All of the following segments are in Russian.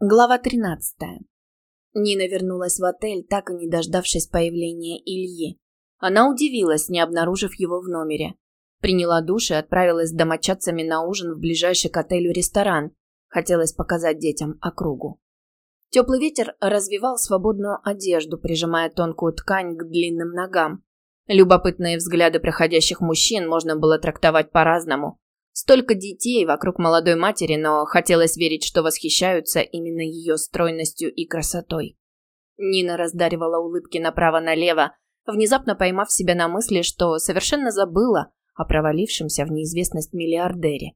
Глава 13. Нина вернулась в отель, так и не дождавшись появления Ильи. Она удивилась, не обнаружив его в номере. Приняла душ и отправилась с домочадцами на ужин в ближайший к отелю ресторан. Хотелось показать детям округу. Теплый ветер развивал свободную одежду, прижимая тонкую ткань к длинным ногам. Любопытные взгляды проходящих мужчин можно было трактовать по-разному. Столько детей вокруг молодой матери, но хотелось верить, что восхищаются именно ее стройностью и красотой. Нина раздаривала улыбки направо-налево, внезапно поймав себя на мысли, что совершенно забыла о провалившемся в неизвестность миллиардере.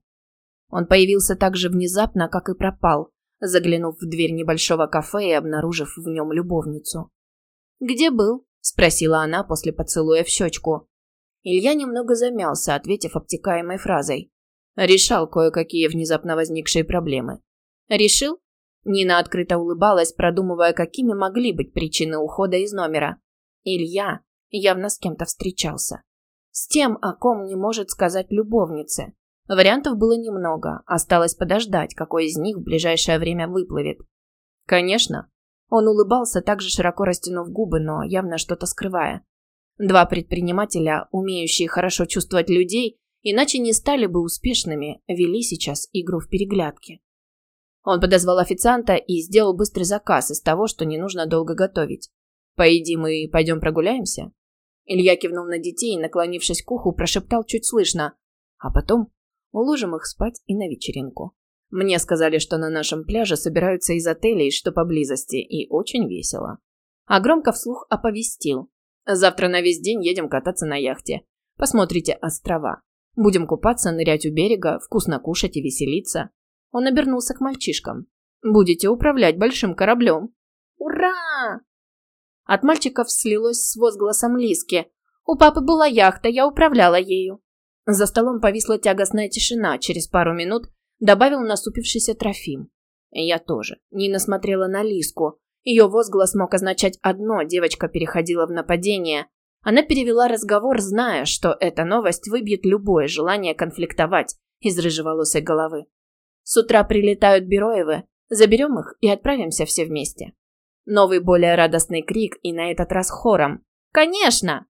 Он появился так же внезапно, как и пропал, заглянув в дверь небольшого кафе и обнаружив в нем любовницу. «Где был?» – спросила она после поцелуя в щечку. Илья немного замялся, ответив обтекаемой фразой. Решал кое-какие внезапно возникшие проблемы. Решил? Нина открыто улыбалась, продумывая, какими могли быть причины ухода из номера. Илья явно с кем-то встречался. С тем, о ком не может сказать любовнице. Вариантов было немного, осталось подождать, какой из них в ближайшее время выплывет. Конечно. Он улыбался, также широко растянув губы, но явно что-то скрывая. Два предпринимателя, умеющие хорошо чувствовать людей, Иначе не стали бы успешными, вели сейчас игру в переглядке. Он подозвал официанта и сделал быстрый заказ из того, что не нужно долго готовить. «Поедим и пойдем прогуляемся?» Илья кивнул на детей и, наклонившись к уху, прошептал чуть слышно. «А потом уложим их спать и на вечеринку. Мне сказали, что на нашем пляже собираются из отелей, что поблизости, и очень весело». А громко вслух оповестил. «Завтра на весь день едем кататься на яхте. Посмотрите острова. Будем купаться, нырять у берега, вкусно кушать и веселиться. Он обернулся к мальчишкам. Будете управлять большим кораблем. Ура! От мальчиков слилось с возгласом Лиски. У папы была яхта, я управляла ею. За столом повисла тягостная тишина. Через пару минут добавил насупившийся Трофим. Я тоже. Нина смотрела на Лиску. Ее возглас мог означать одно – девочка переходила в нападение, она перевела разговор, зная, что эта новость выбьет любое желание конфликтовать из рыжеволосой головы. С утра прилетают Бероевы, заберем их и отправимся все вместе. Новый более радостный крик и на этот раз хором. «Конечно!»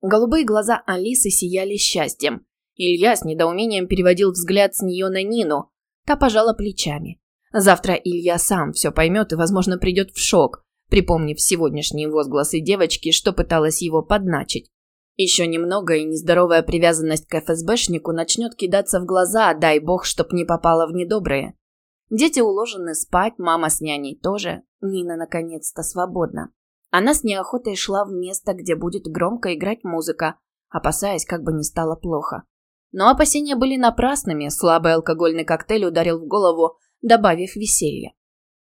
Голубые глаза Алисы сияли счастьем. Илья с недоумением переводил взгляд с нее на Нину. Та пожала плечами. Завтра Илья сам все поймет и, возможно, придет в шок, припомнив сегодняшние возгласы девочки, что пыталась его подначить. Еще немного, и нездоровая привязанность к ФСБшнику начнет кидаться в глаза, дай бог, чтоб не попала в недобрые. Дети уложены спать, мама с няней тоже. Нина наконец-то свободна. Она с неохотой шла в место, где будет громко играть музыка, опасаясь, как бы не стало плохо. Но опасения были напрасными, слабый алкогольный коктейль ударил в голову, добавив веселья.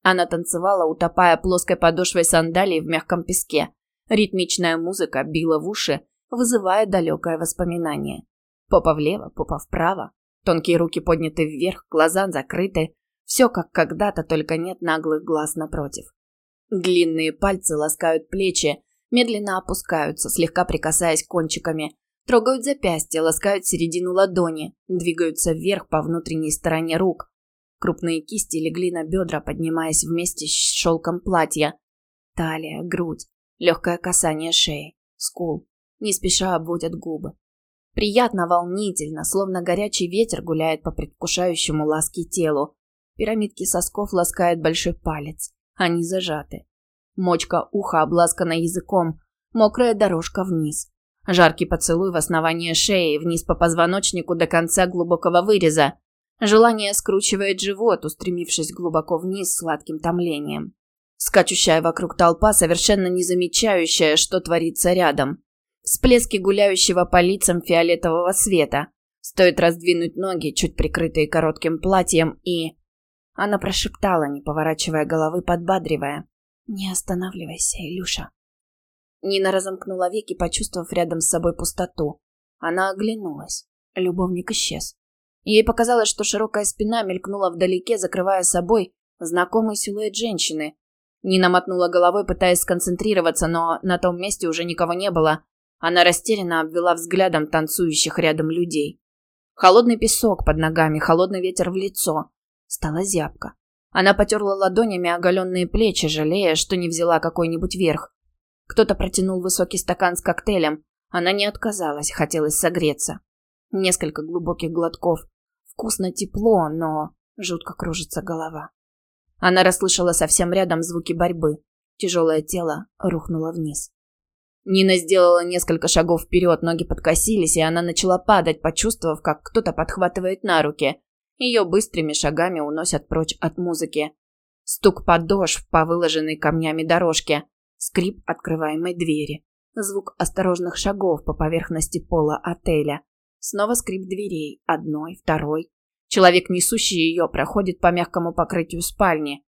Она танцевала, утопая плоской подошвой сандалий в мягком песке. Ритмичная музыка била в уши, вызывая далекое воспоминание. Попа влево, попа вправо. Тонкие руки подняты вверх, глаза закрыты. Все как когда-то, только нет наглых глаз напротив. Длинные пальцы ласкают плечи, медленно опускаются, слегка прикасаясь кончиками. Трогают запястья, ласкают середину ладони, двигаются вверх по внутренней стороне рук, Крупные кисти легли на бедра, поднимаясь вместе с шелком платья. Талия, грудь, легкое касание шеи, скул. Не спеша обводят губы. Приятно, волнительно, словно горячий ветер гуляет по предвкушающему ласки телу. Пирамидки сосков ласкает большой палец. Они зажаты. Мочка уха обласкана языком. Мокрая дорожка вниз. Жаркий поцелуй в основание шеи, вниз по позвоночнику до конца глубокого выреза. Желание скручивает живот, устремившись глубоко вниз сладким томлением. Скачущая вокруг толпа, совершенно не замечающая, что творится рядом. Всплески гуляющего по лицам фиолетового света. Стоит раздвинуть ноги, чуть прикрытые коротким платьем, и... Она прошептала, не поворачивая головы, подбадривая. «Не останавливайся, Илюша». Нина разомкнула веки, почувствовав рядом с собой пустоту. Она оглянулась. Любовник исчез. Ей показалось, что широкая спина мелькнула вдалеке, закрывая собой знакомый силуэт женщины. Нина мотнула головой, пытаясь сконцентрироваться, но на том месте уже никого не было. Она растерянно обвела взглядом танцующих рядом людей. Холодный песок под ногами, холодный ветер в лицо. Стало зябко. Она потерла ладонями оголенные плечи, жалея, что не взяла какой-нибудь верх. Кто-то протянул высокий стакан с коктейлем. Она не отказалась, хотелось согреться. Несколько глубоких глотков. Вкусно тепло, но жутко кружится голова. Она расслышала совсем рядом звуки борьбы. Тяжелое тело рухнуло вниз. Нина сделала несколько шагов вперед, ноги подкосились, и она начала падать, почувствовав, как кто-то подхватывает на руки. Ее быстрыми шагами уносят прочь от музыки. Стук подошв по выложенной камнями дорожке. Скрип открываемой двери. Звук осторожных шагов по поверхности пола отеля. Снова скрип дверей. Одной, второй. Человек, несущий ее, проходит по мягкому покрытию спальни.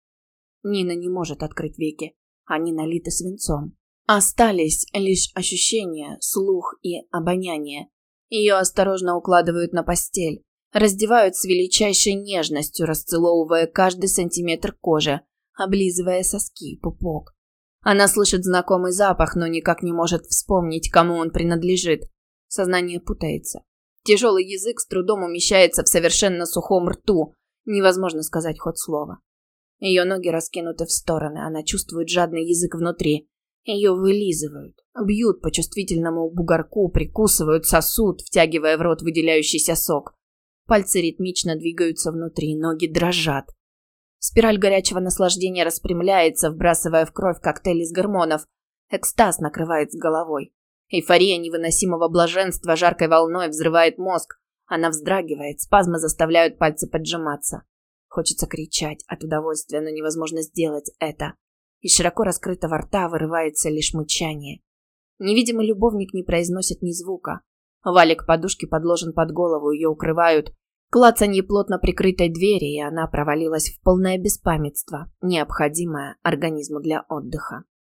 Нина не может открыть веки. Они налиты свинцом. Остались лишь ощущения, слух и обоняние. Ее осторожно укладывают на постель, раздевают с величайшей нежностью, расцеловывая каждый сантиметр кожи, облизывая соски, пупок. Она слышит знакомый запах, но никак не может вспомнить, кому он принадлежит. Сознание путается. Тяжелый язык с трудом умещается в совершенно сухом рту. Невозможно сказать хоть слово. Ее ноги раскинуты в стороны, она чувствует жадный язык внутри. Ее вылизывают, бьют по чувствительному бугорку, прикусывают, сосуд, втягивая в рот выделяющийся сок. Пальцы ритмично двигаются внутри, ноги дрожат. Спираль горячего наслаждения распрямляется, вбрасывая в кровь коктейль из гормонов. Экстаз накрывает с головой. Эйфория невыносимого блаженства жаркой волной взрывает мозг. Она вздрагивает, спазмы заставляют пальцы поджиматься. Хочется кричать от удовольствия, но невозможно сделать это. Из широко раскрытого рта вырывается лишь мычание. Невидимый любовник не произносит ни звука. Валик подушки подложен под голову, ее укрывают. Клацанье плотно прикрытой двери, и она провалилась в полное беспамятство, необходимое организму для отдыха.